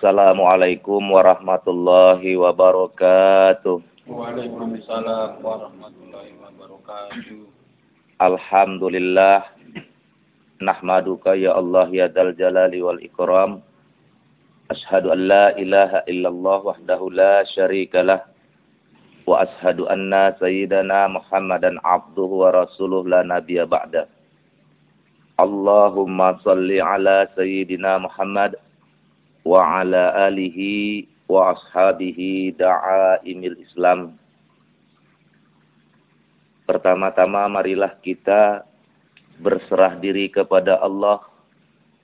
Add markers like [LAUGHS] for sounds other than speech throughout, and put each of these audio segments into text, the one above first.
Assalamualaikum warahmatullahi wabarakatuh. Waalaikumsalam warahmatullahi wabarakatuh. Alhamdulillah. Nahmaduka ya Allah ya dal jalali wal ikram. Ashhadu an la ilaha illallah wahdahu la syarikalah. Wa ashhadu anna sayyidana Muhammadan abduhu wa rasuluh la nabiyya ba'da. Allahumma salli ala sayyidina Muhammad wa ala alihi wa ashabihi da'aimil Islam. Pertama-tama marilah kita berserah diri kepada Allah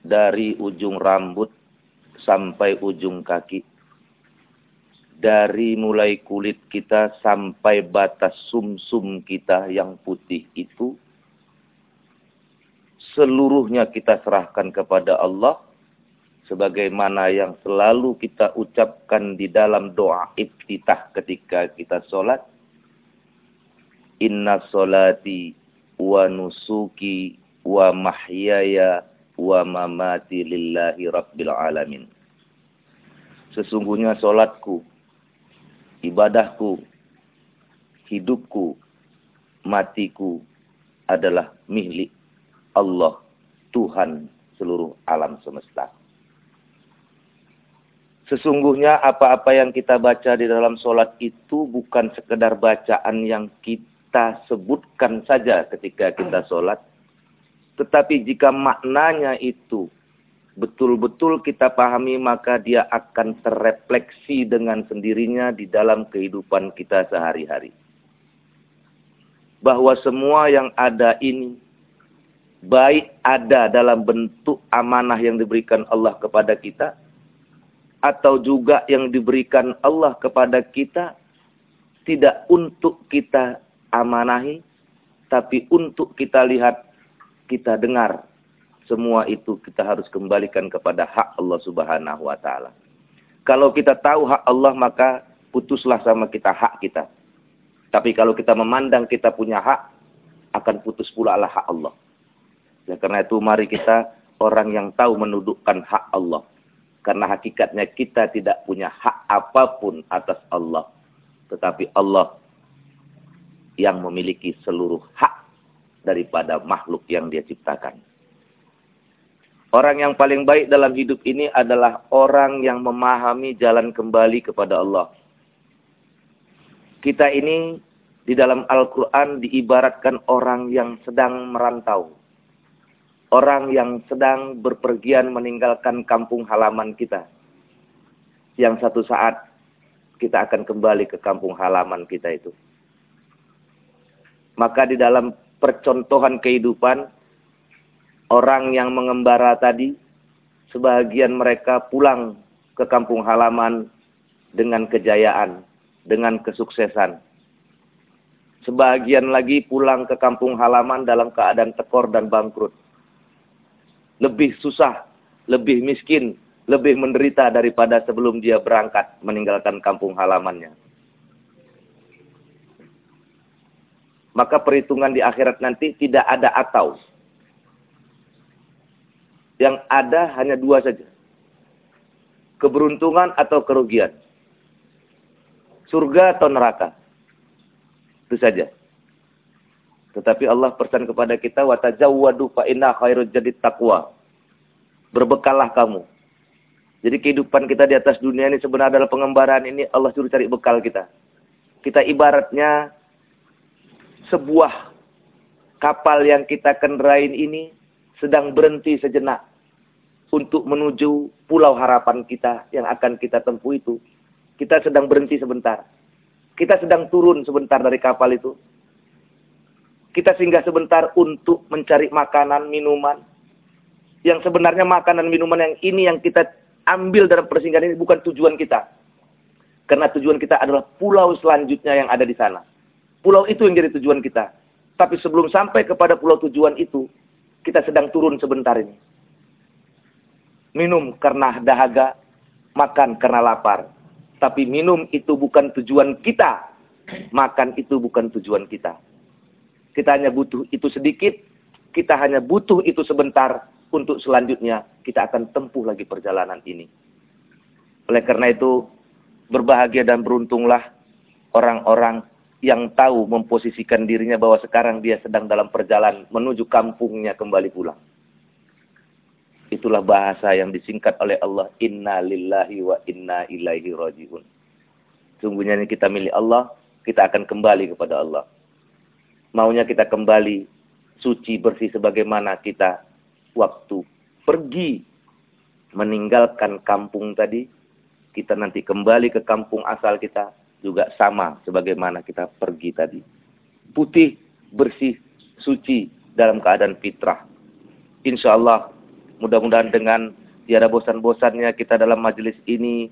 dari ujung rambut sampai ujung kaki. Dari mulai kulit kita sampai batas sumsum -sum kita yang putih itu. Seluruhnya kita serahkan kepada Allah sebagaimana yang selalu kita ucapkan di dalam doa iftitah ketika kita sholat. Inna sholati wa nusuki wa mahyaya wa mamati lillahi rabbil alamin. Sesungguhnya sholatku, ibadahku, hidupku, matiku adalah milik Allah, Tuhan seluruh alam semesta. Sesungguhnya apa-apa yang kita baca di dalam sholat itu bukan sekedar bacaan yang kita sebutkan saja ketika kita sholat. Tetapi jika maknanya itu betul-betul kita pahami maka dia akan terrefleksi dengan sendirinya di dalam kehidupan kita sehari-hari. Bahwa semua yang ada ini baik ada dalam bentuk amanah yang diberikan Allah kepada kita atau juga yang diberikan Allah kepada kita tidak untuk kita amanahi tapi untuk kita lihat kita dengar semua itu kita harus kembalikan kepada hak Allah Subhanahu wa taala. Kalau kita tahu hak Allah maka putuslah sama kita hak kita. Tapi kalau kita memandang kita punya hak akan putus pula lah hak Allah. Ya, karena itu mari kita orang yang tahu menundukkan hak Allah karena hakikatnya kita tidak punya hak apa pun atas Allah. Tetapi Allah yang memiliki seluruh hak daripada makhluk yang dia ciptakan. Orang yang paling baik dalam hidup ini adalah orang yang memahami jalan kembali kepada Allah. Kita ini di dalam Al-Quran diibaratkan orang yang sedang merantau orang yang sedang berpergian meninggalkan kampung halaman kita. Yang satu saat kita akan kembali ke kampung halaman kita itu. Maka di dalam percontohan kehidupan, orang yang mengembara tadi, sebagian mereka pulang ke kampung halaman dengan kejayaan, dengan kesuksesan. Sebagian lagi pulang ke kampung halaman dalam keadaan tekor dan bangkrut lebih susah, lebih miskin, lebih menderita daripada sebelum dia berangkat meninggalkan kampung halamannya. Maka perhitungan di akhirat nanti tidak ada atau. Yang ada hanya dua saja. Keberuntungan atau kerugian. Surga atau neraka. Itu saja. Tetapi Allah pesan kepada kita watajawwadu fa inna khairul jadi taqwa. Berbekallah kamu. Jadi kehidupan kita di atas dunia ini sebenarnya adalah pengembaraan ini Allah suruh cari bekal kita. Kita ibaratnya sebuah kapal yang kita kendarain ini sedang berhenti sejenak untuk menuju pulau harapan kita yang akan kita tempuh itu. Kita sedang berhenti sebentar. Kita sedang turun sebentar dari kapal itu kita singgah sebentar untuk mencari makanan, minuman. Yang sebenarnya makanan, minuman yang ini yang kita ambil dalam persinggahan ini bukan tujuan kita. Karena tujuan kita adalah pulau selanjutnya yang ada di sana. Pulau itu yang jadi tujuan kita. Tapi sebelum sampai kepada pulau tujuan itu, kita sedang turun sebentar ini. Minum karena dahaga, makan karena lapar. Tapi minum itu bukan tujuan kita. Makan itu bukan tujuan kita. Kita hanya butuh itu sedikit, kita hanya butuh itu sebentar untuk selanjutnya kita akan tempuh lagi perjalanan ini. Oleh karena itu, berbahagia dan beruntunglah orang-orang yang tahu memposisikan dirinya bahwa sekarang dia sedang dalam perjalanan menuju kampungnya kembali pulang. Itulah bahasa yang disingkat oleh Allah, Inna lillahi wa inna ilaihi rajiun. Sungguhnya ini kita milik Allah, kita akan kembali kepada Allah. Maunya kita kembali suci bersih sebagaimana kita waktu pergi meninggalkan kampung tadi, kita nanti kembali ke kampung asal kita juga sama sebagaimana kita pergi tadi. Putih, bersih, suci dalam keadaan fitrah. Insya Allah mudah-mudahan dengan tiada bosan-bosannya kita dalam majelis ini,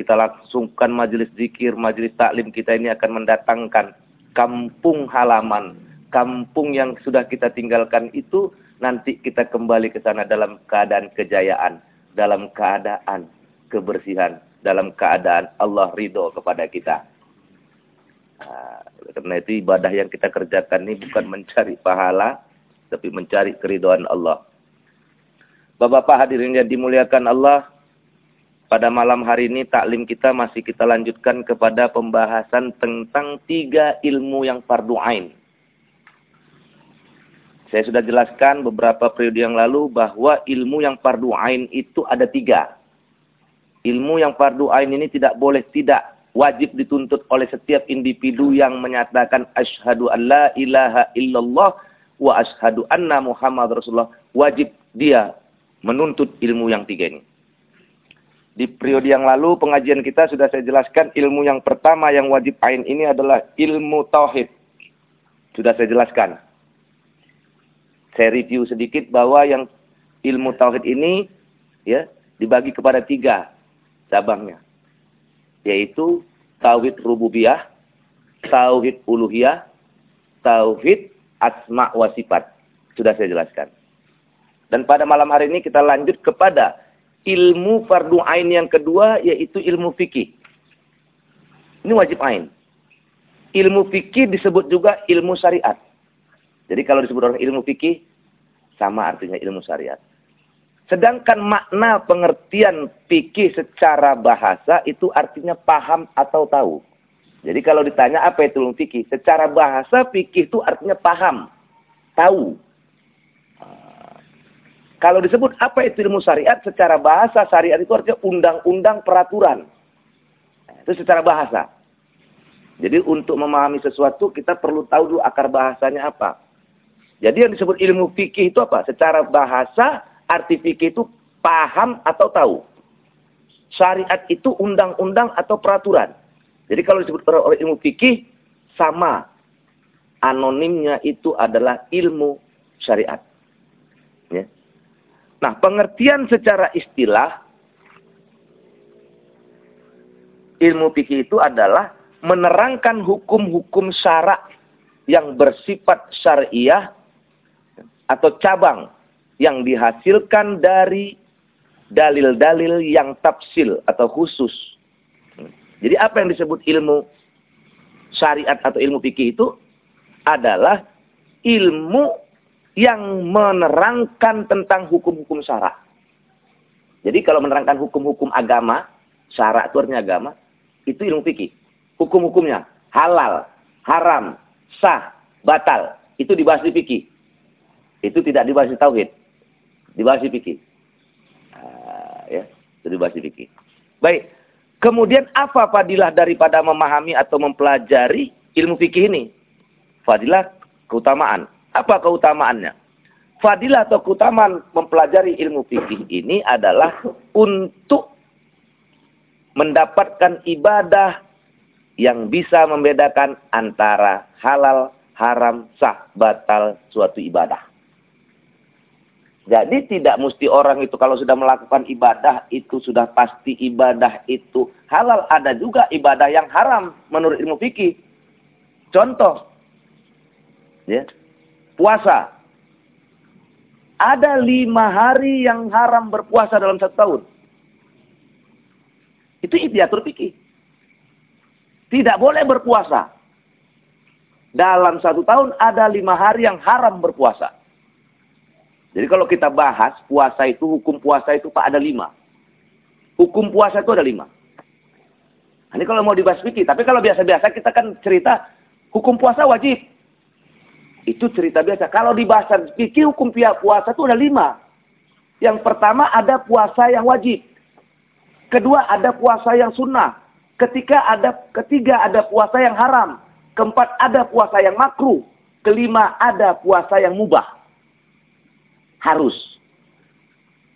kita langsungkan majelis zikir, majelis taklim kita ini akan mendatangkan kampung halaman, kampung yang sudah kita tinggalkan itu nanti kita kembali ke sana dalam keadaan kejayaan, dalam keadaan kebersihan, dalam keadaan Allah ridho kepada kita. Nah, karena itu ibadah yang kita kerjakan ini bukan mencari pahala, tapi mencari keridoan Allah. Bapak-bapak hadirin yang dimuliakan Allah, pada malam hari ini taklim kita masih kita lanjutkan kepada pembahasan tentang tiga ilmu yang fardu ain. Saya sudah jelaskan beberapa periode yang lalu bahwa ilmu yang fardu ain itu ada tiga. Ilmu yang fardu ain ini tidak boleh tidak wajib dituntut oleh setiap individu yang menyatakan asyhadu an la ilaha illallah wa asyhadu anna muhammad rasulullah. Wajib dia menuntut ilmu yang tiga ini. Di periode yang lalu pengajian kita sudah saya jelaskan ilmu yang pertama yang wajib ain ini adalah ilmu tauhid. Sudah saya jelaskan saya review sedikit bahwa yang ilmu tauhid ini ya dibagi kepada tiga cabangnya. Yaitu tauhid rububiyah, tauhid uluhiyah, tauhid asma wa sifat. Sudah saya jelaskan. Dan pada malam hari ini kita lanjut kepada ilmu fardu ain yang kedua yaitu ilmu fikih. Ini wajib ain. Ilmu fikih disebut juga ilmu syariat. Jadi kalau disebut orang ilmu fikih, sama artinya ilmu syariat. Sedangkan makna pengertian fikih secara bahasa itu artinya paham atau tahu. Jadi kalau ditanya apa itu ilmu fikih, secara bahasa fikih itu artinya paham, tahu. Kalau disebut apa itu ilmu syariat, secara bahasa syariat itu artinya undang-undang peraturan. Itu secara bahasa. Jadi untuk memahami sesuatu kita perlu tahu dulu akar bahasanya apa. Jadi yang disebut ilmu fikih itu apa? Secara bahasa, arti fikih itu paham atau tahu. Syariat itu undang-undang atau peraturan. Jadi kalau disebut oleh ilmu fikih, sama. Anonimnya itu adalah ilmu syariat. Nah, pengertian secara istilah, ilmu fikih itu adalah menerangkan hukum-hukum syarak yang bersifat syariah atau cabang yang dihasilkan dari dalil-dalil yang tafsil atau khusus. Jadi apa yang disebut ilmu syariat atau ilmu fikih itu adalah ilmu yang menerangkan tentang hukum-hukum syarak. Jadi kalau menerangkan hukum-hukum agama, syarak itu artinya agama, itu ilmu fikih. Hukum-hukumnya halal, haram, sah, batal, itu dibahas di fikih. Itu tidak dibahas di tauhid. Dibahas di fikih. Uh, ya, itu dibahas di fikih. Baik. Kemudian apa fadilah daripada memahami atau mempelajari ilmu fikih ini? Fadilah keutamaan. Apa keutamaannya? Fadilah atau keutamaan mempelajari ilmu fikih ini adalah untuk mendapatkan ibadah yang bisa membedakan antara halal, haram, sah, batal suatu ibadah. Jadi tidak mesti orang itu kalau sudah melakukan ibadah itu sudah pasti ibadah itu halal. Ada juga ibadah yang haram menurut ilmu fikih. Contoh, ya, puasa. Ada lima hari yang haram berpuasa dalam satu tahun. Itu diatur fikih. Tidak boleh berpuasa. Dalam satu tahun ada lima hari yang haram berpuasa. Jadi kalau kita bahas puasa itu, hukum puasa itu Pak ada lima. Hukum puasa itu ada lima. Ini kalau mau dibahas fikih. Tapi kalau biasa-biasa kita kan cerita hukum puasa wajib. Itu cerita biasa. Kalau di bahasa fikih hukum puasa itu ada lima. Yang pertama ada puasa yang wajib. Kedua ada puasa yang sunnah. Ketika ada ketiga ada puasa yang haram. Keempat ada puasa yang makruh. Kelima ada puasa yang mubah. Harus.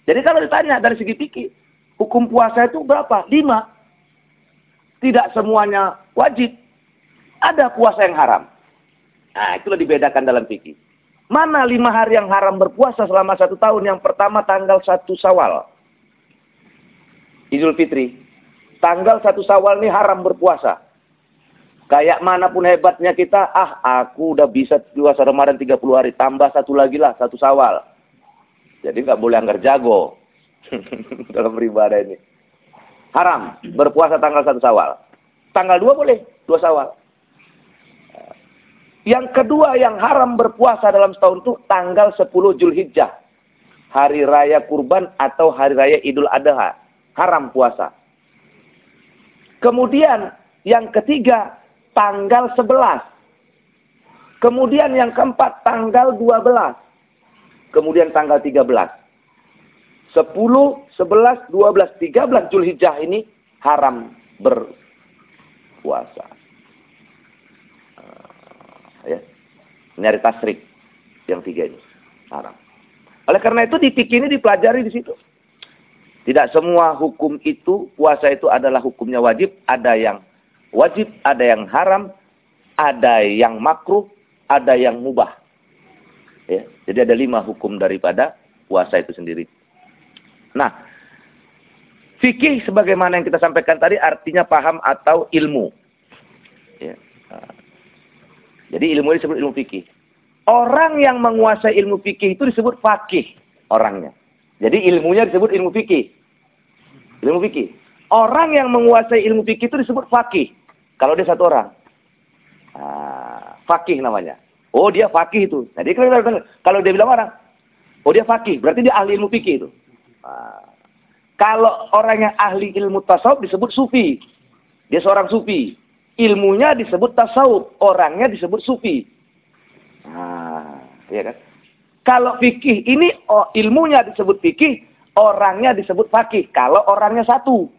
Jadi kalau ditanya dari segi fikih, hukum puasa itu berapa? Lima. Tidak semuanya wajib. Ada puasa yang haram. Nah, itulah dibedakan dalam fikih. Mana lima hari yang haram berpuasa selama satu tahun? Yang pertama tanggal satu sawal. Idul Fitri. Tanggal satu sawal ini haram berpuasa. Kayak mana pun hebatnya kita, ah aku udah bisa puasa Ramadan 30 hari, tambah satu lagi lah, satu sawal. Jadi nggak boleh anggar jago [LAUGHS] dalam beribadah ini. Haram, berpuasa tanggal satu sawal. Tanggal dua boleh, dua sawal. Yang kedua yang haram berpuasa dalam setahun itu tanggal 10 Julhijjah. Hari raya kurban atau hari raya idul adha. Haram puasa. Kemudian yang ketiga tanggal 11. Kemudian yang keempat tanggal 12. Kemudian tanggal 13. 10, 11, 12, 13 Julhijjah ini haram berpuasa. Ya. Ini hari tasrik yang tiga ini haram. Oleh karena itu di fikih ini dipelajari di situ. Tidak semua hukum itu, puasa itu adalah hukumnya wajib. Ada yang wajib, ada yang haram, ada yang makruh, ada yang mubah. Ya, jadi ada lima hukum daripada puasa itu sendiri. Nah, fikih sebagaimana yang kita sampaikan tadi artinya paham atau ilmu. Ya. Jadi ilmu ini disebut ilmu fikih. Orang yang menguasai ilmu fikih itu disebut fakih orangnya. Jadi ilmunya disebut ilmu fikih. Ilmu fikih. Orang yang menguasai ilmu fikih itu disebut fakih. Kalau dia satu orang. Ah, fakih namanya. Oh dia fakih itu. Jadi kalau dia bilang orang, oh dia fakih, berarti dia ahli ilmu fikih itu. Nah, kalau orang yang ahli ilmu tasawuf disebut sufi. Dia seorang sufi. Ilmunya disebut tasawuf, orangnya disebut sufi. Nah, iya kan? Kalau fikih ini oh, ilmunya disebut fikih, orangnya disebut fakih. Kalau orangnya satu.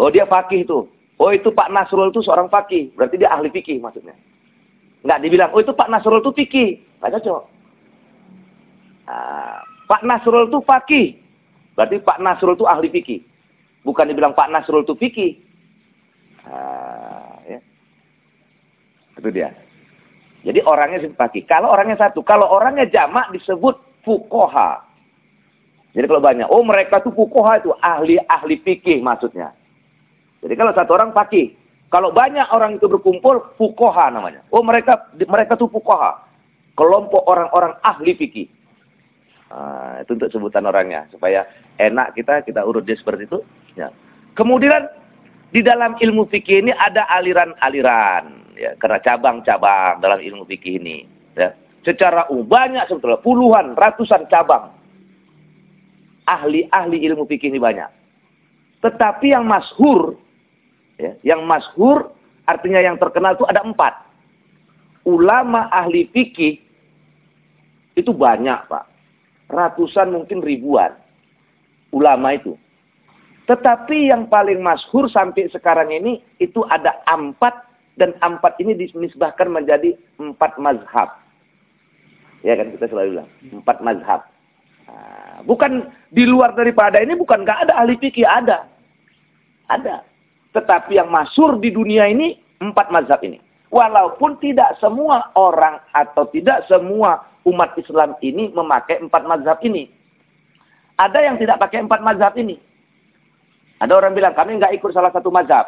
Oh dia fakih itu. Oh itu Pak Nasrul itu seorang fakih. Berarti dia ahli fikih maksudnya. Nggak dibilang, oh itu Pak Nasrul itu fikih. Nggak cocok. Nah, Pak Nasrul itu fakih. Berarti Pak Nasrul itu ahli fikih. Bukan dibilang Pak Nasrul itu fikih. Nah, ya. Itu dia. Jadi orangnya fakih. Kalau orangnya satu. Kalau orangnya jamak disebut fukoha. Jadi kalau banyak, oh mereka tuh fukoha itu ahli-ahli fikih maksudnya. Jadi kalau satu orang fakih. Kalau banyak orang itu berkumpul, fukoha namanya. Oh mereka mereka tuh fukoha. Kelompok orang-orang ahli fikih. Nah, itu untuk sebutan orangnya. Supaya enak kita, kita urut dia seperti itu. Ya. Kemudian di dalam ilmu fikih ini ada aliran-aliran. Ya, karena cabang-cabang dalam ilmu fikih ini. Ya. Secara umum banyak sebetulnya. Puluhan, ratusan cabang. Ahli-ahli ilmu fikih ini banyak. Tetapi yang masyhur Ya, yang masyhur artinya yang terkenal itu ada empat. Ulama ahli fikih itu banyak pak. Ratusan mungkin ribuan ulama itu. Tetapi yang paling masyhur sampai sekarang ini itu ada empat dan empat ini dinisbahkan menjadi empat mazhab. Ya kan kita selalu bilang empat mazhab. Nah, bukan di luar daripada ini bukan nggak ada ahli fikih ada, ada. Tetapi yang masur di dunia ini empat mazhab ini. Walaupun tidak semua orang atau tidak semua umat Islam ini memakai empat mazhab ini. Ada yang tidak pakai empat mazhab ini. Ada orang bilang, kami nggak ikut salah satu mazhab.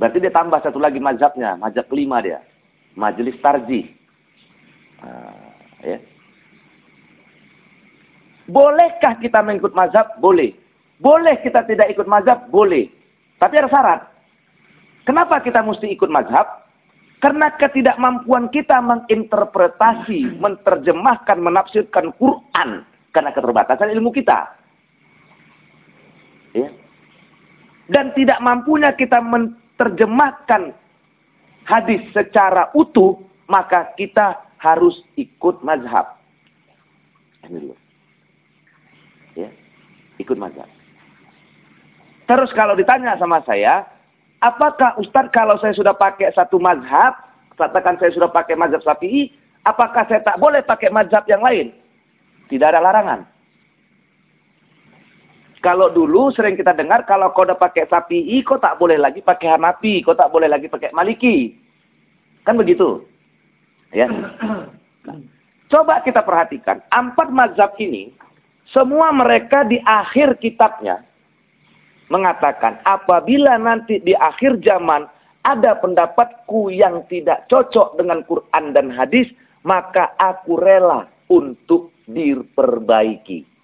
Berarti dia tambah satu lagi mazhabnya, mazhab kelima dia. Majelis tarjih. Nah, ya. Bolehkah kita mengikut mazhab? Boleh. Boleh kita tidak ikut mazhab? Boleh. Tapi ada syarat. Kenapa kita mesti ikut mazhab? Karena ketidakmampuan kita menginterpretasi, menerjemahkan, menafsirkan Quran. Karena keterbatasan ilmu kita. Ya. Dan tidak mampunya kita menerjemahkan hadis secara utuh, maka kita harus ikut mazhab. Ini dulu. Ya. Ikut mazhab. Terus kalau ditanya sama saya, apakah Ustadz kalau saya sudah pakai satu mazhab, katakan saya sudah pakai mazhab Syafi'i, apakah saya tak boleh pakai mazhab yang lain? Tidak ada larangan. Kalau dulu sering kita dengar kalau kau udah pakai Syafi'i, kau tak boleh lagi pakai Hanafi, kau tak boleh lagi pakai Maliki. Kan begitu. Ya. Coba kita perhatikan, empat mazhab ini semua mereka di akhir kitabnya mengatakan apabila nanti di akhir zaman ada pendapatku yang tidak cocok dengan Quran dan hadis, maka aku rela untuk diperbaiki.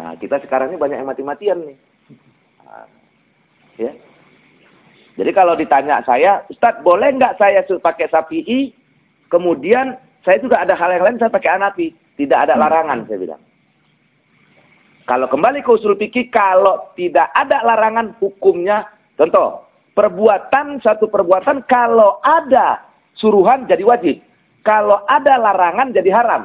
Nah, kita sekarang ini banyak yang mati-matian nih. Nah, ya. Jadi kalau ditanya saya, Ustaz boleh nggak saya pakai sapi Kemudian saya juga ada hal yang lain saya pakai anapi. Tidak ada larangan saya bilang. Kalau kembali ke usul fikih, kalau tidak ada larangan hukumnya, contoh, perbuatan satu perbuatan kalau ada suruhan jadi wajib. Kalau ada larangan jadi haram.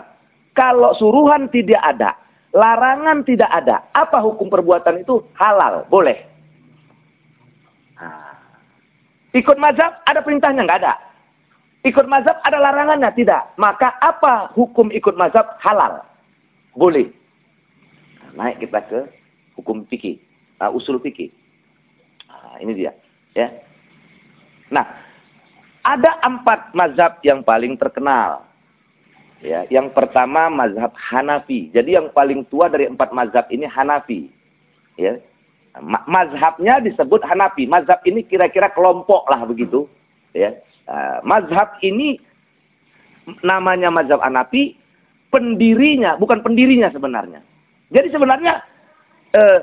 Kalau suruhan tidak ada, larangan tidak ada, apa hukum perbuatan itu? Halal, boleh. Nah. Ikut mazhab ada perintahnya nggak ada. Ikut mazhab ada larangannya tidak. Maka apa hukum ikut mazhab? Halal. Boleh naik kita ke hukum fikih, uh, usul fikih. Nah, ini dia, ya. Nah, ada empat mazhab yang paling terkenal. Ya, yang pertama mazhab Hanafi. Jadi yang paling tua dari empat mazhab ini Hanafi. Ya. Mazhabnya disebut Hanafi. Mazhab ini kira-kira kelompok lah begitu. Ya. Uh, mazhab ini namanya mazhab Hanafi. Pendirinya, bukan pendirinya sebenarnya. Jadi sebenarnya eh,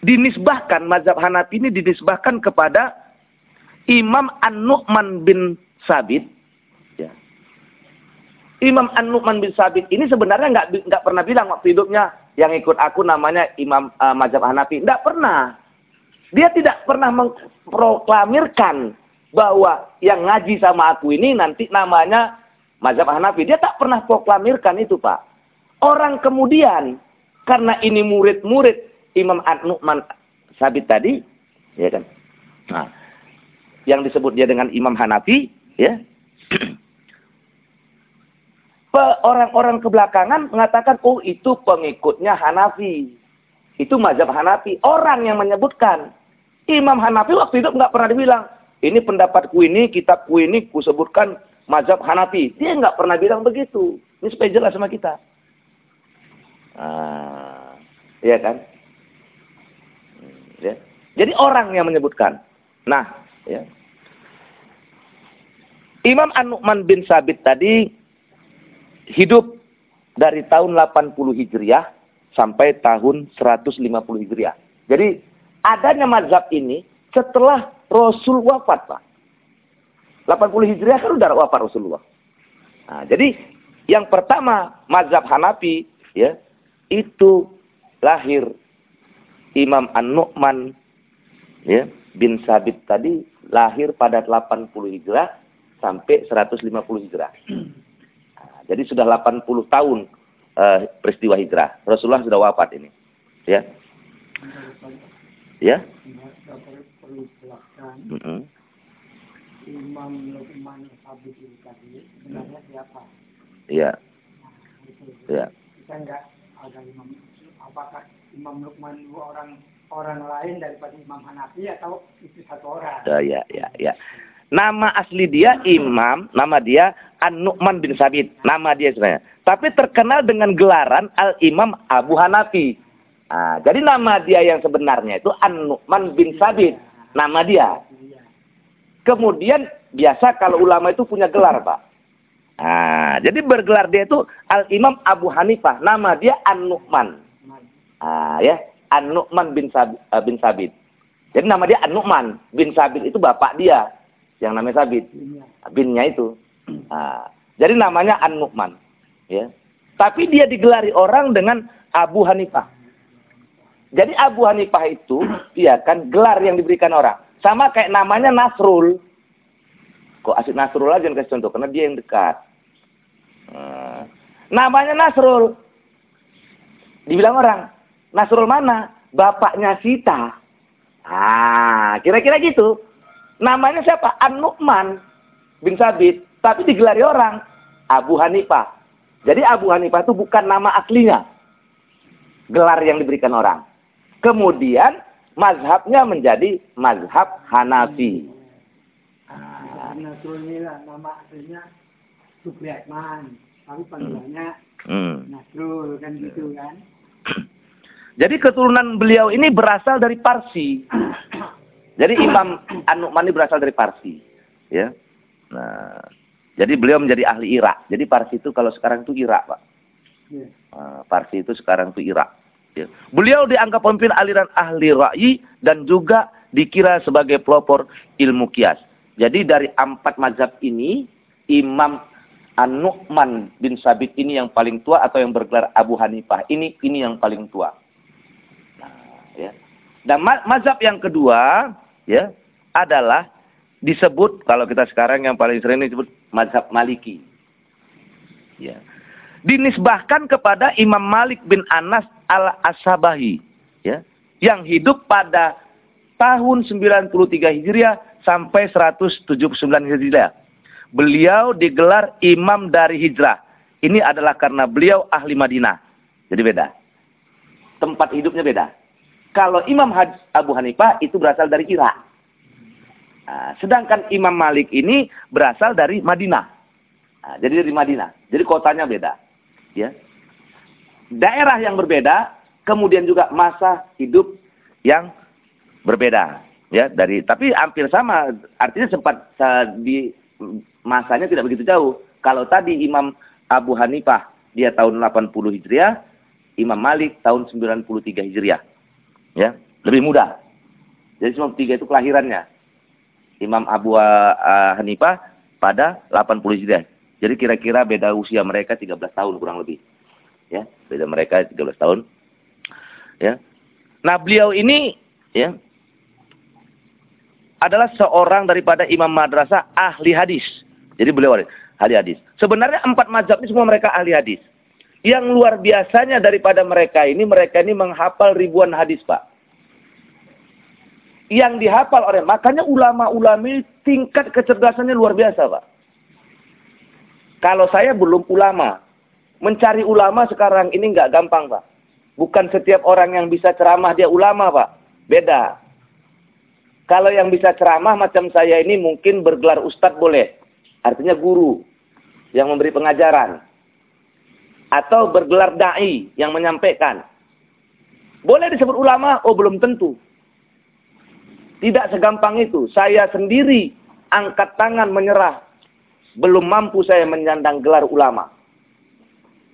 dinisbahkan mazhab Hanafi ini dinisbahkan kepada Imam An-Nu'man bin Sabit. Imam An-Nu'man bin Sabit ini sebenarnya nggak nggak pernah bilang waktu hidupnya yang ikut aku namanya Imam uh, mazhab Hanafi. Nggak pernah. Dia tidak pernah memproklamirkan bahwa yang ngaji sama aku ini nanti namanya mazhab Hanafi. Dia tak pernah proklamirkan itu, Pak. Orang kemudian karena ini murid-murid Imam An-Nu'man Sabit tadi, ya kan? Nah, yang disebut dia dengan Imam Hanafi, ya. Orang-orang kebelakangan mengatakan, oh itu pengikutnya Hanafi. Itu mazhab Hanafi. Orang yang menyebutkan. Imam Hanafi waktu itu nggak pernah dibilang, ini pendapatku ini, kitabku ini, ku sebutkan mazhab Hanafi. Dia nggak pernah bilang begitu. Ini supaya jelas sama kita. Ah, iya kan? Ya. Jadi orang yang menyebutkan. Nah, ya. Imam An-Nu'man bin Sabit tadi hidup dari tahun 80 Hijriah sampai tahun 150 Hijriah. Jadi adanya mazhab ini setelah Rasul wafat, Pak. 80 Hijriah kan udah wafat Rasulullah. Nah, jadi yang pertama mazhab Hanafi ya itu lahir Imam An-Nu'man ya, bin Sabit tadi lahir pada 80 Hijrah sampai 150 Hijrah. Jadi sudah 80 tahun uh, peristiwa Hijrah. Rasulullah sudah wafat ini. Ya. Ya. Mm -hmm. Imam Nu'man Sabit ini tadi sebenarnya siapa? Iya. Nah, ya. Kita enggak ada Imam apakah Imam Lukman itu orang orang lain daripada Imam Hanafi atau itu satu orang? Ya ya ya. ya. Nama asli dia Imam, nama dia An-Nu'man bin Sabit. Nama dia sebenarnya. Tapi terkenal dengan gelaran Al-Imam Abu Hanafi. Nah, jadi nama dia yang sebenarnya itu An-Nu'man bin Sabit. Nama dia. Kemudian biasa kalau ulama itu punya gelar, Pak. Nah, jadi bergelar dia itu Al-Imam Abu Hanifah. Nama dia An-Nu'man. Nah, ya, An-Nu'man bin, Sabit, uh, bin Sabit. Jadi nama dia An-Nu'man bin Sabit itu bapak dia. Yang namanya Sabit. Binnya itu. Nah, jadi namanya An-Nu'man. Ya. Tapi dia digelari orang dengan Abu Hanifah. Jadi Abu Hanifah itu, ya kan gelar yang diberikan orang. Sama kayak namanya Nasrul. Kok asik Nasrul aja kasih contoh, karena dia yang dekat. Nah, namanya Nasrul. Dibilang orang, Nasrul mana? Bapaknya Sita. Ah, kira-kira gitu. Namanya siapa? An-Nu'man bin Sabit. Tapi digelari orang. Abu Hanifah. Jadi Abu Hanifah itu bukan nama aslinya. Gelar yang diberikan orang. Kemudian mazhabnya menjadi mazhab Hanafi. Nama aslinya. Tapi panggilannya hmm. Nasrul kan gitu kan. Jadi keturunan beliau ini berasal dari Parsi. [COUGHS] Jadi Imam An-Nu'man ini berasal dari Parsi. Ya. Nah, jadi beliau menjadi ahli Irak. Jadi Parsi itu kalau sekarang itu Irak, Pak. Ya. Nah, Parsi itu sekarang itu Irak. Ya. Beliau dianggap pemimpin aliran ahli ra'yi dan juga dikira sebagai pelopor ilmu kias. Jadi dari empat mazhab ini, Imam An-Nu'man bin Sabit ini yang paling tua atau yang bergelar Abu Hanifah ini ini yang paling tua. Nah, ya. Dan mazhab yang kedua ya adalah disebut kalau kita sekarang yang paling sering disebut mazhab Maliki. Ya. Dinisbahkan kepada Imam Malik bin Anas al-Asabahi ya, yang hidup pada tahun 93 Hijriah sampai 179 Hijriah. Beliau digelar imam dari hijrah. Ini adalah karena beliau ahli Madinah. Jadi beda. Tempat hidupnya beda. Kalau Imam Abu Hanifah itu berasal dari Irak. Nah, sedangkan Imam Malik ini berasal dari Madinah. Nah, jadi dari Madinah. Jadi kotanya beda. Ya daerah yang berbeda, kemudian juga masa hidup yang berbeda. Ya, dari tapi hampir sama, artinya sempat di masanya tidak begitu jauh. Kalau tadi Imam Abu Hanifah dia tahun 80 Hijriah, Imam Malik tahun 93 Hijriah. Ya, lebih muda. Jadi semua tiga itu kelahirannya. Imam Abu Hanifah pada 80 Hijriah. Jadi kira-kira beda usia mereka 13 tahun kurang lebih. Ya beda mereka 13 tahun. Ya. Nah beliau ini ya adalah seorang daripada imam madrasah ahli hadis. Jadi beliau ahli hadis. Sebenarnya empat mazhab ini semua mereka ahli hadis. Yang luar biasanya daripada mereka ini mereka ini menghafal ribuan hadis pak yang dihafal oleh makanya ulama-ulama tingkat kecerdasannya luar biasa pak kalau saya belum ulama Mencari ulama sekarang ini nggak gampang, Pak. Bukan setiap orang yang bisa ceramah dia ulama, Pak. Beda. Kalau yang bisa ceramah macam saya ini mungkin bergelar ustadz boleh. Artinya guru yang memberi pengajaran. Atau bergelar da'i yang menyampaikan. Boleh disebut ulama? Oh belum tentu. Tidak segampang itu. Saya sendiri angkat tangan menyerah. Belum mampu saya menyandang gelar ulama.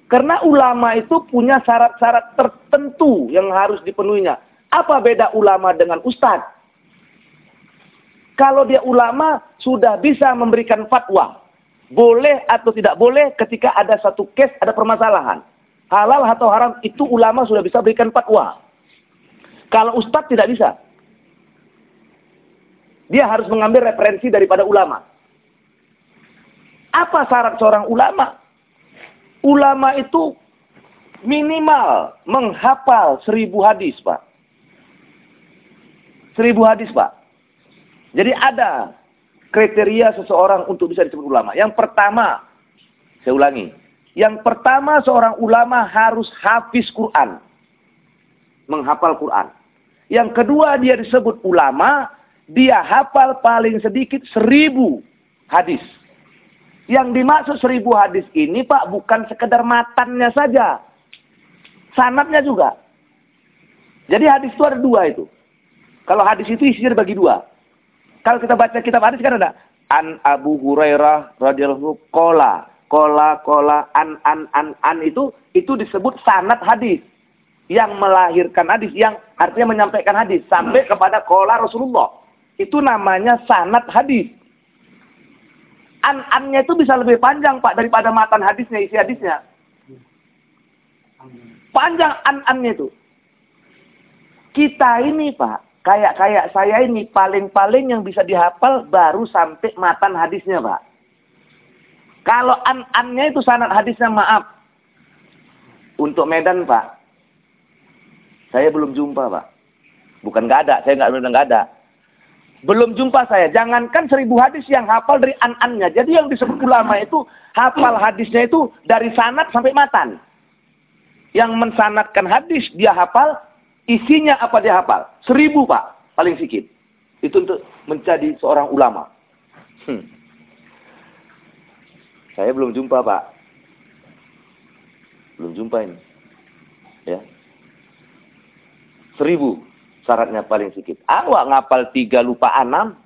Karena ulama itu punya syarat-syarat tertentu yang harus dipenuhinya. Apa beda ulama dengan ustadz? Kalau dia ulama sudah bisa memberikan fatwa. Boleh atau tidak boleh ketika ada satu case, ada permasalahan. Halal atau haram itu ulama sudah bisa berikan fatwa. Kalau ustadz tidak bisa. Dia harus mengambil referensi daripada ulama. Apa syarat seorang ulama? ulama itu minimal menghafal seribu hadis, Pak. Seribu hadis, Pak. Jadi ada kriteria seseorang untuk bisa disebut ulama. Yang pertama, saya ulangi. Yang pertama seorang ulama harus hafiz Quran. Menghafal Quran. Yang kedua dia disebut ulama, dia hafal paling sedikit seribu hadis. Yang dimaksud seribu hadis ini Pak bukan sekedar matannya saja. Sanatnya juga. Jadi hadis itu ada dua itu. Kalau hadis itu isinya bagi dua. Kalau kita baca kitab hadis kan ada. An Abu Hurairah radhiyallahu kola. Kola, kola, an, an, an, an itu itu disebut sanat hadis. Yang melahirkan hadis. Yang artinya menyampaikan hadis. Sampai kepada kola Rasulullah. Itu namanya sanat hadis an-annya itu bisa lebih panjang Pak daripada matan hadisnya, isi hadisnya. Panjang an-annya itu. Kita ini Pak, kayak-kayak saya ini paling-paling yang bisa dihafal baru sampai matan hadisnya Pak. Kalau an-annya itu sanad hadisnya maaf. Untuk Medan Pak, saya belum jumpa Pak. Bukan nggak ada, saya nggak bilang nggak ada. Belum jumpa saya. Jangankan seribu hadis yang hafal dari an-annya. Jadi yang disebut ulama itu hafal hadisnya itu dari sanad sampai matan. Yang mensanatkan hadis dia hafal, isinya apa dia hafal? Seribu Pak, paling sedikit. Itu untuk menjadi seorang ulama. Hmm. Saya belum jumpa, Pak. Belum jumpa ini. Ya. Seribu syaratnya paling sedikit. Awak ngapal tiga lupa enam.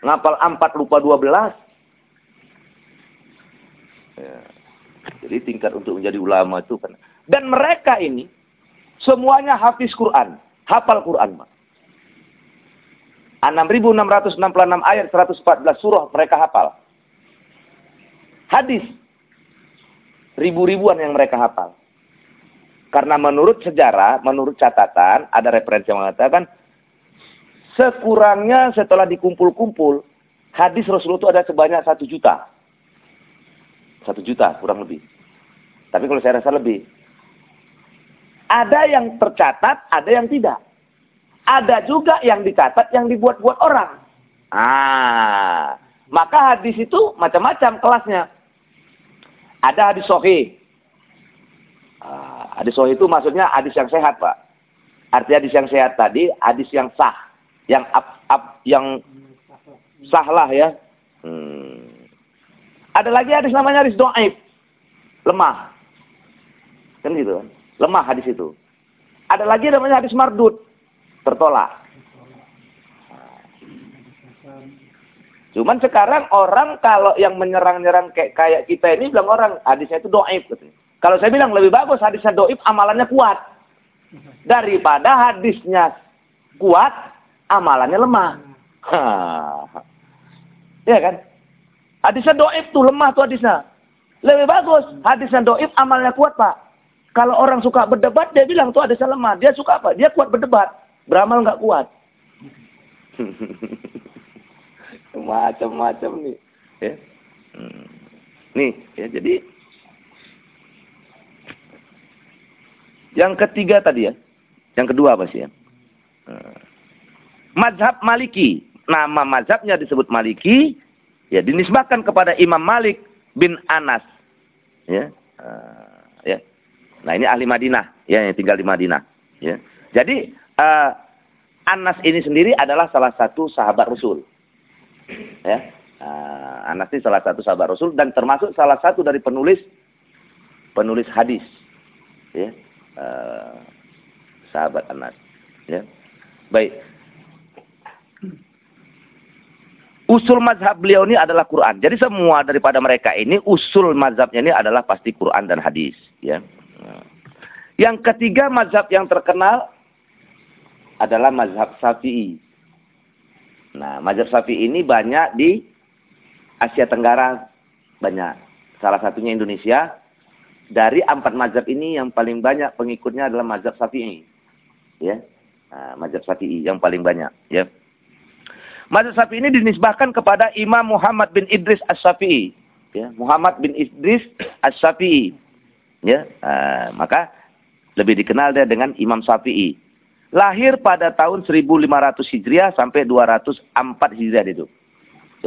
Ngapal empat lupa dua belas. Ya. Jadi tingkat untuk menjadi ulama itu kan. Dan mereka ini semuanya hafiz Quran. Hafal Quran, Pak. 6.666 ayat 114 surah mereka hafal hadis. Ribu-ribuan yang mereka hafal. Karena menurut sejarah, menurut catatan, ada referensi yang mengatakan, sekurangnya setelah dikumpul-kumpul, hadis Rasulullah itu ada sebanyak satu juta. Satu juta, kurang lebih. Tapi kalau saya rasa lebih. Ada yang tercatat, ada yang tidak. Ada juga yang dicatat, yang dibuat-buat orang. Ah, maka hadis itu macam-macam kelasnya. Ada hadis sohi. Hadis sohi itu maksudnya hadis yang sehat, Pak. Arti hadis yang sehat tadi, hadis yang sah. Yang up, up, yang sah lah ya. Hmm. Ada lagi hadis namanya hadis do'aib. Lemah. Kan gitu kan. Lemah hadis itu. Ada lagi namanya hadis mardud. Tertolak. Cuman sekarang orang kalau yang menyerang-nyerang kayak, kayak kita ini bilang orang hadisnya itu doib. Kalau saya bilang lebih bagus hadisnya doib amalannya kuat. Daripada hadisnya kuat amalannya lemah. Iya kan? Hadisnya doib tuh lemah tuh hadisnya. Lebih bagus hadisnya doib amalnya kuat pak. Kalau orang suka berdebat dia bilang tuh hadisnya lemah. Dia suka apa? Dia kuat berdebat. Beramal nggak kuat. [LAUGHS] macam-macam nih ya hmm. nih ya jadi yang ketiga tadi ya yang kedua apa sih ya hmm. mazhab maliki nama mazhabnya disebut maliki ya dinisbahkan kepada Imam Malik bin Anas ya uh, ya nah ini ahli Madinah ya yang tinggal di Madinah ya jadi uh, Anas ini sendiri adalah salah satu sahabat Rasul Ya. Uh, Anas ini salah satu sahabat Rasul dan termasuk salah satu dari penulis penulis hadis. Ya. Uh, sahabat Anas. Ya. Baik. Usul mazhab beliau ini adalah Quran. Jadi semua daripada mereka ini usul mazhabnya ini adalah pasti Quran dan hadis. Ya. Yang ketiga mazhab yang terkenal adalah mazhab Syafi'i. Nah, mazhab Syafi'i ini banyak di Asia Tenggara banyak. Salah satunya Indonesia. Dari empat mazhab ini yang paling banyak pengikutnya adalah mazhab Syafi'i. Ya. Nah, mazhab Syafi'i yang paling banyak, ya. Mazhab Syafi'i ini dinisbahkan kepada Imam Muhammad bin Idris As-Syafi'i. Ya, Muhammad bin Idris As-Syafi'i. Ya, nah, maka lebih dikenal dia dengan Imam Syafi'i lahir pada tahun 1500 Hijriah sampai 204 Hijriah itu.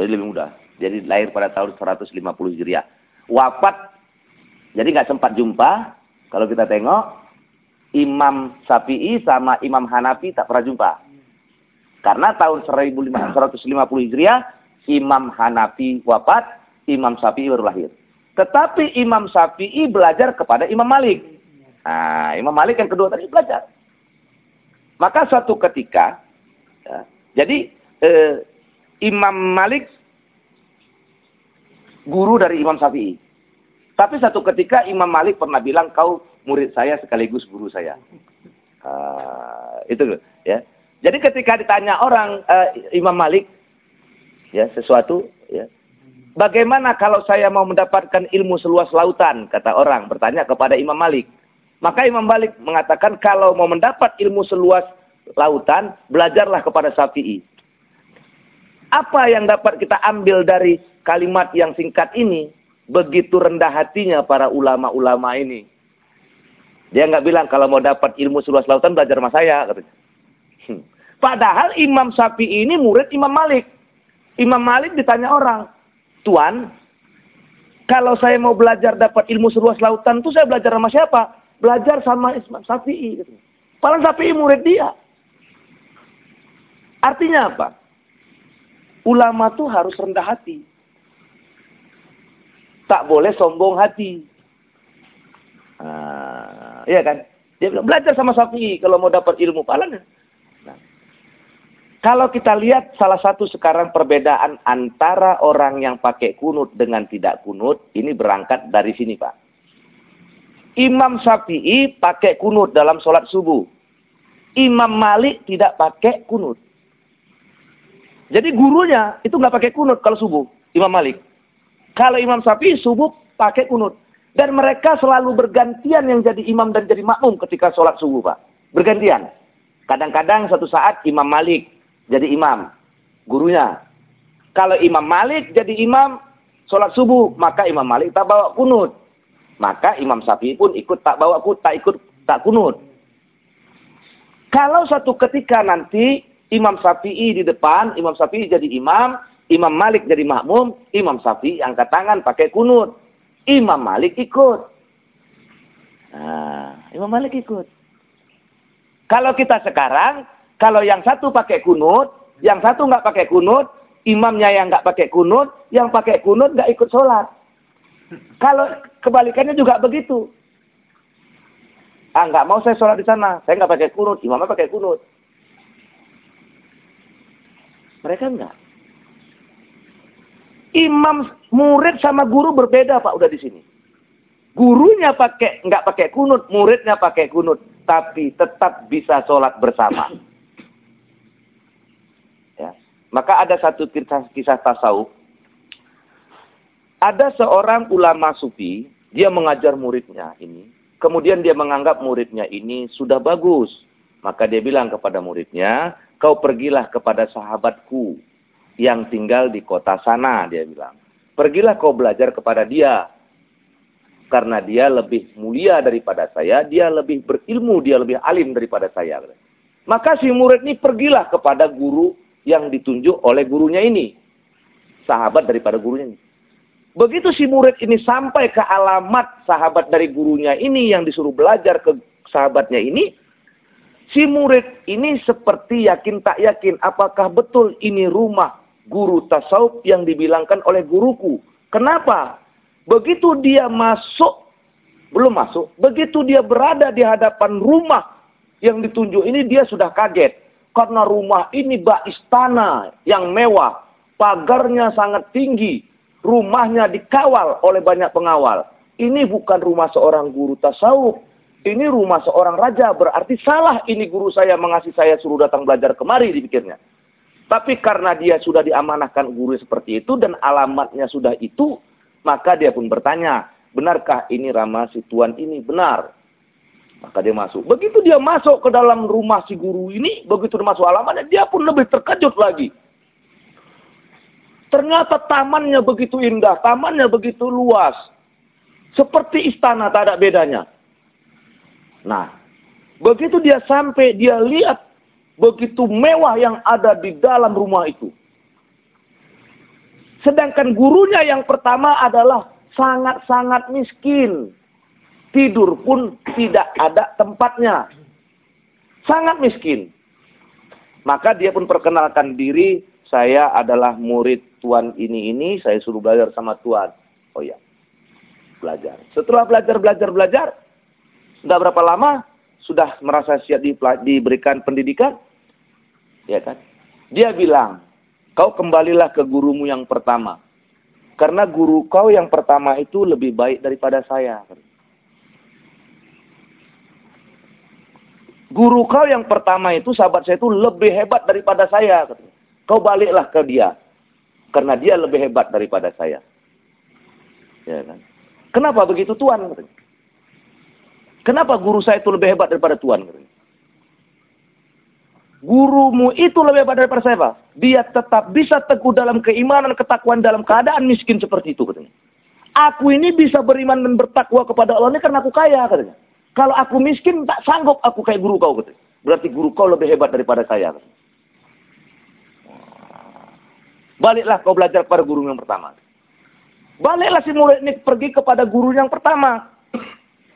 Jadi lebih mudah. Jadi lahir pada tahun 150 Hijriah. Wafat, jadi nggak sempat jumpa. Kalau kita tengok, Imam Syafi'i sama Imam Hanafi tak pernah jumpa. Karena tahun 1550 Hijriah, Imam Hanafi wafat, Imam Syafi'i baru lahir. Tetapi Imam Syafi'i belajar kepada Imam Malik. Nah, Imam Malik yang kedua tadi belajar. Maka suatu ketika, ya, jadi eh, Imam Malik guru dari Imam Syafi'i. Tapi satu ketika Imam Malik pernah bilang kau murid saya sekaligus guru saya. Uh, itu ya. Jadi ketika ditanya orang uh, Imam Malik ya sesuatu ya. Bagaimana kalau saya mau mendapatkan ilmu seluas lautan kata orang bertanya kepada Imam Malik. Maka Imam Malik mengatakan kalau mau mendapat ilmu seluas lautan, belajarlah kepada Syafi'i. Apa yang dapat kita ambil dari kalimat yang singkat ini? Begitu rendah hatinya para ulama-ulama ini. Dia nggak bilang kalau mau dapat ilmu seluas lautan belajar sama saya. Hmm. Padahal Imam Syafi'i ini murid Imam Malik. Imam Malik ditanya orang, Tuan, kalau saya mau belajar dapat ilmu seluas lautan itu saya belajar sama siapa? Belajar sama Imam Syafi'i. Padahal Syafi'i murid dia. Artinya apa? Ulama tuh harus rendah hati. Tak boleh sombong hati. Nah, iya kan? Dia bilang, belajar sama Syafi'i kalau mau dapat ilmu. Pahalanya. Nah. Kalau kita lihat salah satu sekarang perbedaan antara orang yang pakai kunut dengan tidak kunut, ini berangkat dari sini Pak. Imam Syafi'i pakai kunut dalam sholat subuh. Imam Malik tidak pakai kunut. Jadi gurunya itu nggak pakai kunut kalau subuh, Imam Malik. Kalau Imam Syafi'i subuh pakai kunut. Dan mereka selalu bergantian yang jadi imam dan jadi makmum ketika sholat subuh, Pak. Bergantian. Kadang-kadang satu saat Imam Malik jadi imam, gurunya. Kalau Imam Malik jadi imam sholat subuh, maka Imam Malik tak bawa kunut. Maka Imam Syafi'i pun ikut tak bawa kunut, tak ikut tak kunut. Kalau satu ketika nanti Imam Syafi'i di depan, Imam Syafi'i jadi imam, Imam Malik jadi makmum, Imam Syafi'i angkat tangan pakai kunut. Imam Malik ikut. Nah, Imam Malik ikut. Kalau kita sekarang, kalau yang satu pakai kunut, yang satu nggak pakai kunut, imamnya yang nggak pakai kunut, yang pakai kunut nggak ikut sholat. Kalau kebalikannya juga begitu. Ah, nggak mau saya sholat di sana, saya nggak pakai kunut, imamnya pakai kunut. Mereka enggak. Imam murid sama guru berbeda Pak udah di sini. Gurunya pakai enggak pakai kunut, muridnya pakai kunut, tapi tetap bisa sholat bersama. Ya. Maka ada satu kisah, kisah tasawuf. Ada seorang ulama sufi, dia mengajar muridnya ini. Kemudian dia menganggap muridnya ini sudah bagus. Maka dia bilang kepada muridnya, kau pergilah kepada sahabatku yang tinggal di kota sana, dia bilang. Pergilah kau belajar kepada dia. Karena dia lebih mulia daripada saya, dia lebih berilmu, dia lebih alim daripada saya. Maka si murid ini pergilah kepada guru yang ditunjuk oleh gurunya ini. Sahabat daripada gurunya ini. Begitu si murid ini sampai ke alamat sahabat dari gurunya ini yang disuruh belajar ke sahabatnya ini, Si murid ini seperti yakin tak yakin apakah betul ini rumah guru tasawuf yang dibilangkan oleh guruku. Kenapa? Begitu dia masuk, belum masuk, begitu dia berada di hadapan rumah yang ditunjuk ini dia sudah kaget. Karena rumah ini bak istana yang mewah, pagarnya sangat tinggi, rumahnya dikawal oleh banyak pengawal. Ini bukan rumah seorang guru tasawuf, ini rumah seorang raja, berarti salah ini guru saya mengasih saya suruh datang belajar kemari, dipikirnya. Tapi karena dia sudah diamanahkan guru seperti itu dan alamatnya sudah itu, maka dia pun bertanya, benarkah ini ramah si tuan ini? Benar. Maka dia masuk. Begitu dia masuk ke dalam rumah si guru ini, begitu dia masuk alamatnya, dia pun lebih terkejut lagi. Ternyata tamannya begitu indah, tamannya begitu luas. Seperti istana, tak ada bedanya. Nah, begitu dia sampai, dia lihat begitu mewah yang ada di dalam rumah itu. Sedangkan gurunya yang pertama adalah sangat-sangat miskin. Tidur pun tidak ada tempatnya. Sangat miskin. Maka dia pun perkenalkan diri, saya adalah murid tuan ini ini, saya suruh belajar sama tuan. Oh ya, belajar. Setelah belajar, belajar, belajar, Nggak berapa lama sudah merasa siap di, diberikan pendidikan, ya kan? Dia bilang, kau kembalilah ke gurumu yang pertama. Karena guru kau yang pertama itu lebih baik daripada saya. Guru kau yang pertama itu, sahabat saya itu lebih hebat daripada saya. Kau baliklah ke dia. Karena dia lebih hebat daripada saya. Ya kan? Kenapa begitu Tuhan? Kenapa guru saya itu lebih hebat daripada Tuhan? Gurumu itu lebih hebat daripada saya. Dia tetap bisa teguh dalam keimanan, ketakwaan dalam keadaan miskin seperti itu, katanya. Aku ini bisa beriman dan bertakwa kepada Allah ini karena aku kaya, katanya. Kalau aku miskin, tak sanggup aku kayak guru kau, katanya. Berarti guru kau lebih hebat daripada saya. Katanya. Baliklah kau belajar pada guru yang pertama. Baliklah si murid ini pergi kepada guru yang pertama.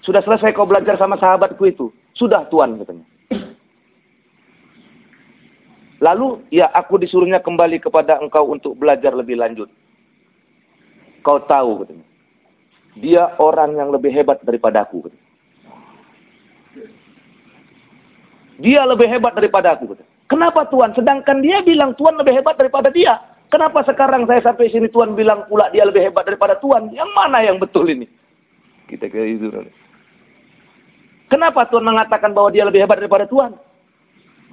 Sudah selesai kau belajar sama sahabatku itu. Sudah Tuhan katanya. Lalu ya aku disuruhnya kembali kepada engkau untuk belajar lebih lanjut. Kau tahu katanya. Dia orang yang lebih hebat daripada aku. Katanya. Dia lebih hebat daripada aku. Katanya. Kenapa Tuhan? Sedangkan dia bilang Tuhan lebih hebat daripada dia. Kenapa sekarang saya sampai sini Tuhan bilang pula dia lebih hebat daripada Tuhan? Yang mana yang betul ini? Kita ke itu. Kenapa Tuhan mengatakan bahwa dia lebih hebat daripada Tuhan?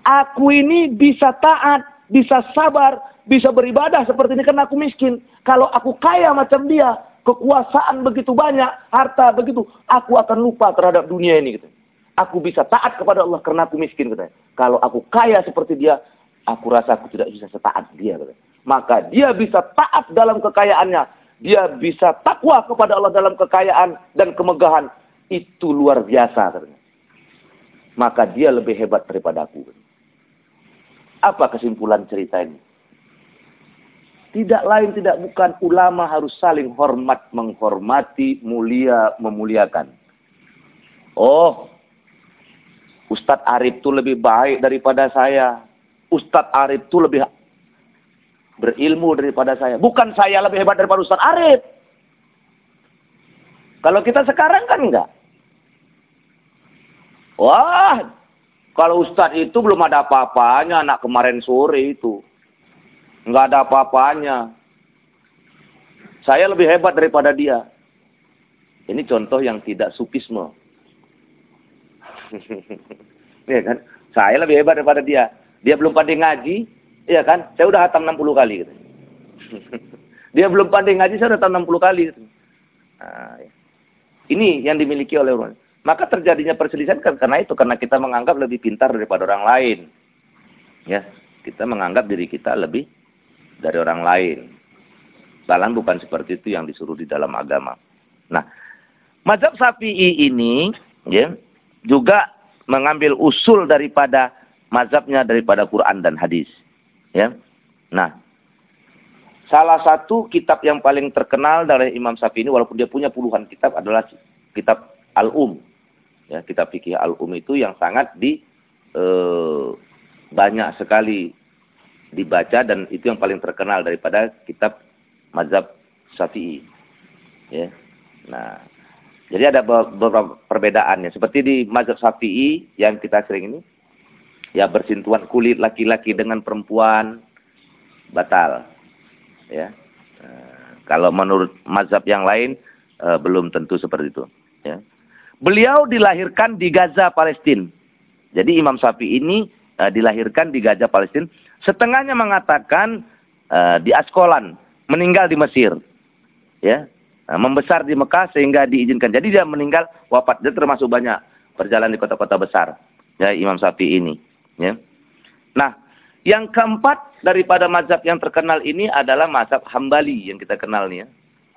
Aku ini bisa taat, bisa sabar, bisa beribadah seperti ini karena aku miskin. Kalau aku kaya macam dia, kekuasaan begitu banyak, harta begitu, aku akan lupa terhadap dunia ini. Gitu. Aku bisa taat kepada Allah karena aku miskin. Gitu. Kalau aku kaya seperti dia, aku rasa aku tidak bisa setaat dia. Gitu maka dia bisa taat dalam kekayaannya. Dia bisa takwa kepada Allah dalam kekayaan dan kemegahan. Itu luar biasa. Katanya. Maka dia lebih hebat daripada aku. Apa kesimpulan cerita ini? Tidak lain tidak bukan ulama harus saling hormat, menghormati, mulia, memuliakan. Oh, Ustadz Arif itu lebih baik daripada saya. Ustadz Arif itu lebih berilmu daripada saya. Bukan saya lebih hebat daripada Ustaz Arif. Kalau kita sekarang kan enggak. Wah, kalau Ustaz itu belum ada apa-apanya anak kemarin sore itu. Enggak ada apa-apanya. Saya lebih hebat daripada dia. Ini contoh yang tidak supisme. [LAUGHS] Iya kan? Saya lebih hebat daripada dia. Dia belum pandai ngaji, Iya kan? Saya udah hatam 60 kali. Gitu. [LAUGHS] Dia belum pandai ngaji, saya udah hatam 60 kali. Gitu. Nah, ya. Ini yang dimiliki oleh orang. Maka terjadinya perselisihan kan karena itu. Karena kita menganggap lebih pintar daripada orang lain. Ya, Kita menganggap diri kita lebih dari orang lain. Dalam bukan seperti itu yang disuruh di dalam agama. Nah, mazhab Syafi'i ini ya, juga mengambil usul daripada mazhabnya daripada Quran dan hadis. Ya. Nah, salah satu kitab yang paling terkenal dari Imam Syafi'i ini walaupun dia punya puluhan kitab adalah kitab Al-Um. Ya, kitab fikih Al-Um itu yang sangat di eh, banyak sekali dibaca dan itu yang paling terkenal daripada kitab mazhab Syafi'i. Ya. Nah, jadi ada beberapa perbedaannya. Seperti di mazhab Syafi'i yang kita sering ini ya bersentuhan kulit laki-laki dengan perempuan batal ya e, kalau menurut mazhab yang lain e, belum tentu seperti itu ya beliau dilahirkan di Gaza Palestina jadi Imam Syafi'i ini e, dilahirkan di Gaza Palestina setengahnya mengatakan e, di Askolan meninggal di Mesir. Ya e, membesar di Mekah sehingga diizinkan. Jadi dia meninggal wafat. Dia termasuk banyak berjalan di kota-kota besar. Ya Imam Syafi'i ini. Ya. Nah, yang keempat daripada mazhab yang terkenal ini adalah mazhab Hambali yang kita kenal ya.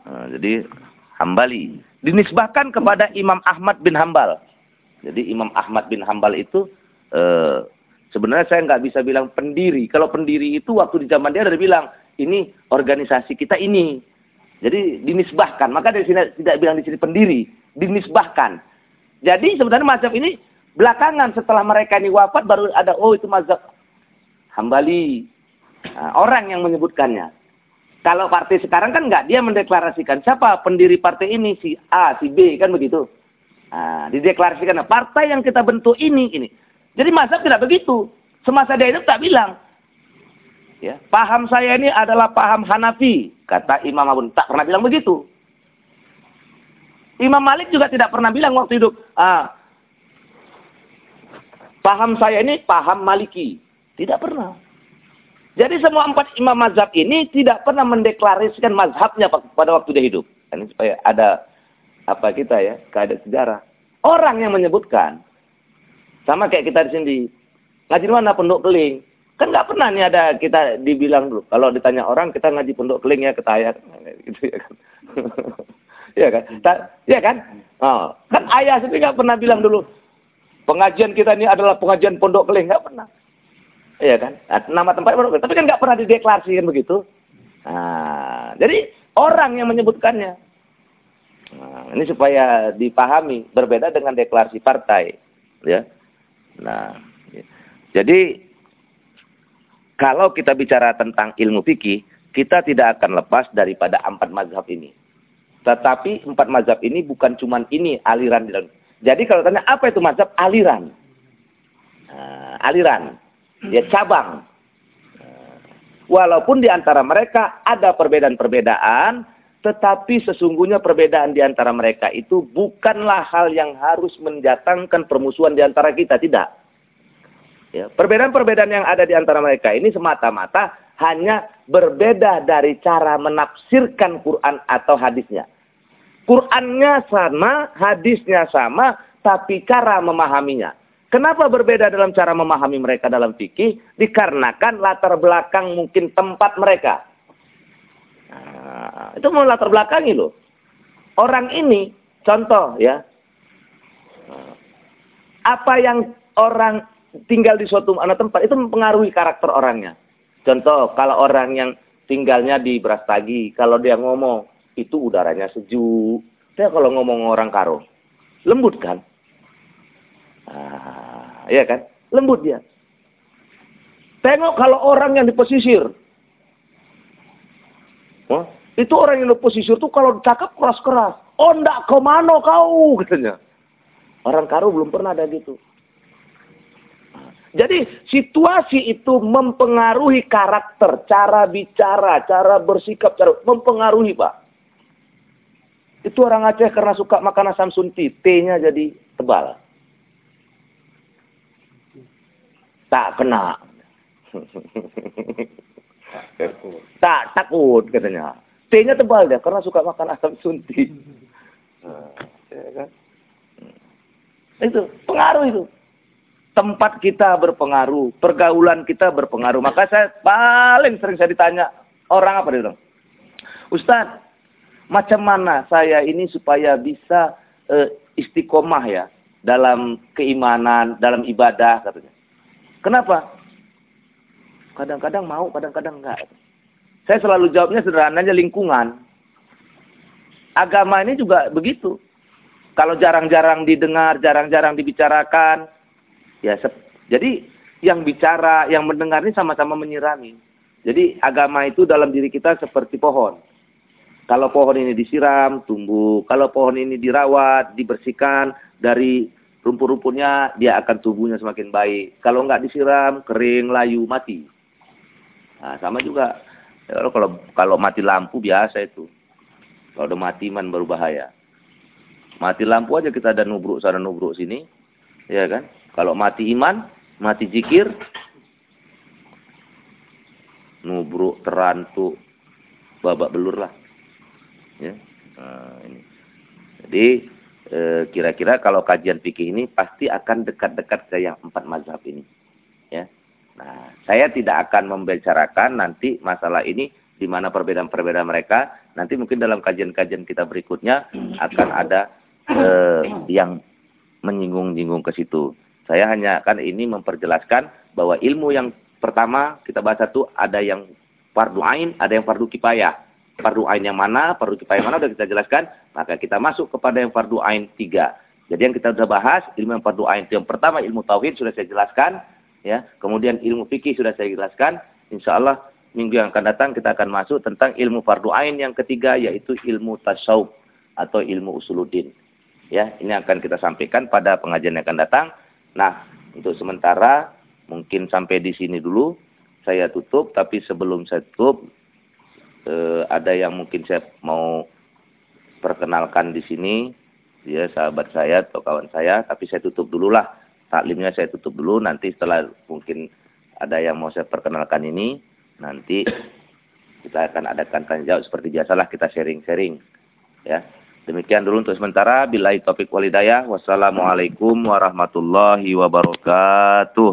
Nah, jadi Hambali dinisbahkan kepada Imam Ahmad bin Hambal. Jadi Imam Ahmad bin Hambal itu eh, sebenarnya saya nggak bisa bilang pendiri. Kalau pendiri itu waktu di zaman dia ada bilang ini organisasi kita ini. Jadi dinisbahkan. Maka dari sini tidak bilang di sini pendiri, dinisbahkan. Jadi sebenarnya mazhab ini Belakangan setelah mereka ini wafat baru ada oh itu mazhab Hambali. Nah, orang yang menyebutkannya. Kalau partai sekarang kan enggak, dia mendeklarasikan siapa pendiri partai ini si A, si B kan begitu. Nah, dideklarasikan nah, partai yang kita bentuk ini ini. Jadi mazhab tidak begitu. Semasa dia itu tak bilang. Ya, paham saya ini adalah paham Hanafi, kata Imam Abu tak pernah bilang begitu. Imam Malik juga tidak pernah bilang waktu hidup, ah, Paham saya ini paham maliki. Tidak pernah. Jadi semua empat imam mazhab ini tidak pernah mendeklarasikan mazhabnya pada waktu dia hidup. Ini supaya ada apa kita ya, keadaan sejarah. Orang yang menyebutkan. Sama kayak kita di sini. Ngaji mana? Pondok Keling. Kan nggak pernah nih ada kita dibilang dulu. Kalau ditanya orang, kita ngaji Pondok Keling ya ketayat. [LAUGHS] Gitu ya kan. Iya [LAUGHS] kan? Iya kan? Oh. Kan ayah sendiri nggak pernah bilang dulu. Pengajian kita ini adalah pengajian Pondok Keling. Nggak pernah. Iya kan? Nah, nama tempat Keling. Tapi kan nggak pernah dideklarasikan begitu. Nah, jadi orang yang menyebutkannya. Nah, ini supaya dipahami berbeda dengan deklarasi partai, ya. Nah, jadi kalau kita bicara tentang ilmu fikih, kita tidak akan lepas daripada empat mazhab ini. Tetapi empat mazhab ini bukan cuma ini aliran. Jadi kalau tanya apa itu mazhab? Aliran. Nah, aliran. Ya cabang. Walaupun di antara mereka ada perbedaan-perbedaan, tetapi sesungguhnya perbedaan di antara mereka itu bukanlah hal yang harus mendatangkan permusuhan di antara kita, tidak. Ya, perbedaan-perbedaan yang ada di antara mereka ini semata-mata hanya berbeda dari cara menafsirkan Quran atau hadisnya. Qurannya sama, hadisnya sama, tapi cara memahaminya. Kenapa berbeda dalam cara memahami mereka dalam fikih? Dikarenakan latar belakang mungkin tempat mereka. Nah, itu mau latar belakangi loh. Orang ini, contoh ya, apa yang orang tinggal di suatu mana tempat itu mempengaruhi karakter orangnya. Contoh, kalau orang yang tinggalnya di Brastagi, kalau dia ngomong, itu udaranya sejuk. Saya kalau ngomong orang karo, lembut kan? Ah, iya kan? Lembut dia. Tengok kalau orang yang di pesisir. Oh, itu orang yang di pesisir tuh kalau cakap keras-keras. Oh, ndak ke mana kau, [LAUGHS] katanya. Orang karo belum pernah ada gitu. Jadi situasi itu mempengaruhi karakter, cara bicara, cara bersikap, cara mempengaruhi Pak. Itu orang Aceh karena suka makan asam sunti, T-nya jadi tebal. Tak kena. tak takut katanya. T-nya tebal dia karena suka makan asam sunti. Nah, ya kan? Itu pengaruh itu. Tempat kita berpengaruh, pergaulan kita berpengaruh. Maka saya paling sering saya ditanya orang apa dia bilang, Ustaz, macam mana saya ini supaya bisa uh, istiqomah ya dalam keimanan, dalam ibadah katanya. Kenapa? Kadang-kadang mau, kadang-kadang enggak. Saya selalu jawabnya sederhananya lingkungan. Agama ini juga begitu. Kalau jarang-jarang didengar, jarang-jarang dibicarakan, ya jadi yang bicara, yang mendengar ini sama-sama menyirami. Jadi agama itu dalam diri kita seperti pohon. Kalau pohon ini disiram, tumbuh. Kalau pohon ini dirawat, dibersihkan dari rumput-rumputnya dia akan tubuhnya semakin baik. Kalau nggak disiram, kering, layu, mati. Nah, sama juga. Kalau kalau mati lampu biasa itu. Kalau udah mati man baru bahaya. Mati lampu aja kita ada nubruk sana nubruk sini. Ya kan? Kalau mati iman, mati zikir, nubruk, terantuk, babak belur lah. Ya. Nah, ini. Jadi kira-kira kalau kajian fikih ini pasti akan dekat-dekat ke yang empat mazhab ini. Ya. Nah, saya tidak akan membicarakan nanti masalah ini di mana perbedaan-perbedaan mereka. Nanti mungkin dalam kajian-kajian kita berikutnya akan ada eh, yang menyinggung-nyinggung ke situ. Saya hanya akan ini memperjelaskan bahwa ilmu yang pertama kita bahas satu ada yang fardu ain, ada yang fardu kifayah fardu ain yang mana, fardu kifayah mana sudah kita jelaskan, maka kita masuk kepada yang fardu ain tiga. Jadi yang kita sudah bahas ilmu yang fardu ain itu yang pertama ilmu tauhid sudah saya jelaskan, ya. Kemudian ilmu fikih sudah saya jelaskan. Insya Allah minggu yang akan datang kita akan masuk tentang ilmu fardu ain yang ketiga yaitu ilmu tasawuf atau ilmu usuluddin. Ya, ini akan kita sampaikan pada pengajian yang akan datang. Nah, untuk sementara mungkin sampai di sini dulu saya tutup tapi sebelum saya tutup eh, ada yang mungkin saya mau perkenalkan di sini, ya sahabat saya atau kawan saya, tapi saya tutup dulu lah. Taklimnya saya tutup dulu, nanti setelah mungkin ada yang mau saya perkenalkan ini, nanti kita akan adakan tanya jawab seperti biasalah kita sharing-sharing. Ya. Demikian dulu untuk sementara. Bila topik walidayah. Wassalamualaikum warahmatullahi wabarakatuh.